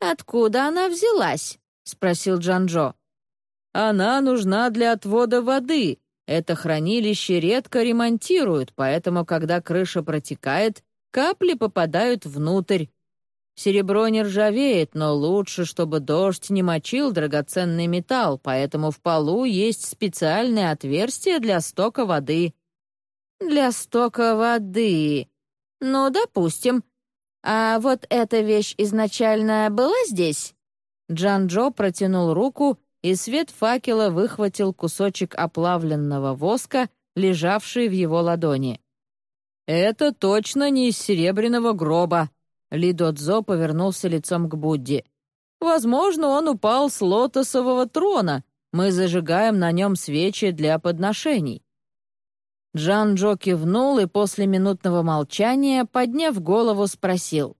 Откуда она взялась? спросил Джанжо. Она нужна для отвода воды. Это хранилище редко ремонтируют, поэтому, когда крыша протекает, капли попадают внутрь, Серебро не ржавеет, но лучше, чтобы дождь не мочил драгоценный металл, поэтому в полу есть специальное отверстие для стока воды. Для стока воды. Ну, допустим. А вот эта вещь изначально была здесь? Джан-Джо протянул руку, и свет факела выхватил кусочек оплавленного воска, лежавший в его ладони. «Это точно не из серебряного гроба», ли Додзо повернулся лицом к Будде. «Возможно, он упал с лотосового трона. Мы зажигаем на нем свечи для подношений». Джан Джо кивнул и после минутного молчания, подняв голову, спросил.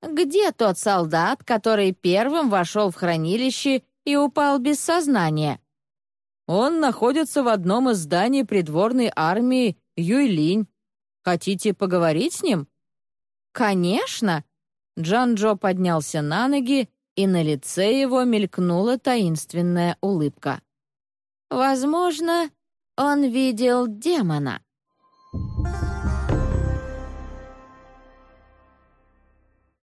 «Где тот солдат, который первым вошел в хранилище и упал без сознания?» «Он находится в одном из зданий придворной армии Юйлинь. Хотите поговорить с ним?» «Конечно!» Джан-Джо поднялся на ноги, и на лице его мелькнула таинственная улыбка. «Возможно, он видел демона».